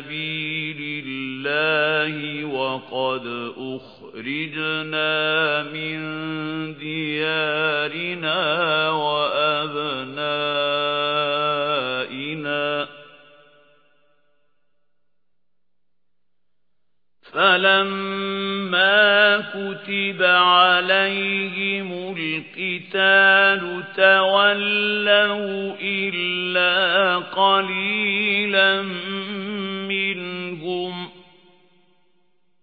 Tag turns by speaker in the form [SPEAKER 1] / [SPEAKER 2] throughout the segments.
[SPEAKER 1] سَبِيلِ اللَّهِ وَقَدْ أُخْرِجْنَا مِنْ دِيَارِنَا وَأَبْنَائِنَا. فَلَمَّا كُتِبَ عَلَيْهِمُ الْقِتَالُ تَوَلَّوْا إِلَّا قَلِيلًا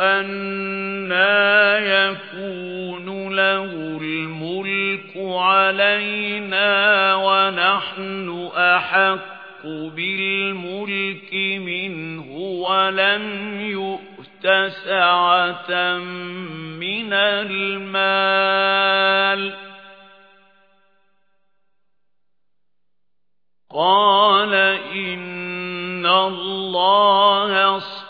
[SPEAKER 1] أَنَّى يَكُونُ لَهُ الْمُلْكُ عَلَيْنَا وَنَحْنُ أَحَقُّ بِالْمُلْكِ مِنْهُ وَلَمْ يُؤْتَ سَعَةً مِنَ الْمَالِ قَالَ إِنَّ اللَّهَ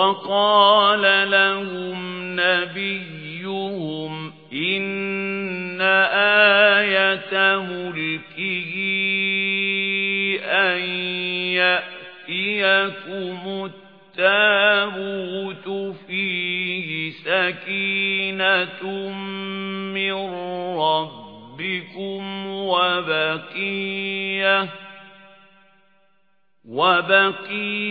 [SPEAKER 1] وَقَالَ لَهُمْ نَبِيُّهُمْ إِنَّ آيَةَ مُلْكِهِ أَن يَأْتِيَكُمُ التَّابُوتُ فِيهِ سَكِينَةٌ مِّن رَّبِّكُمْ وَبَقِيَّةٌ وَبَقِيَّةٌ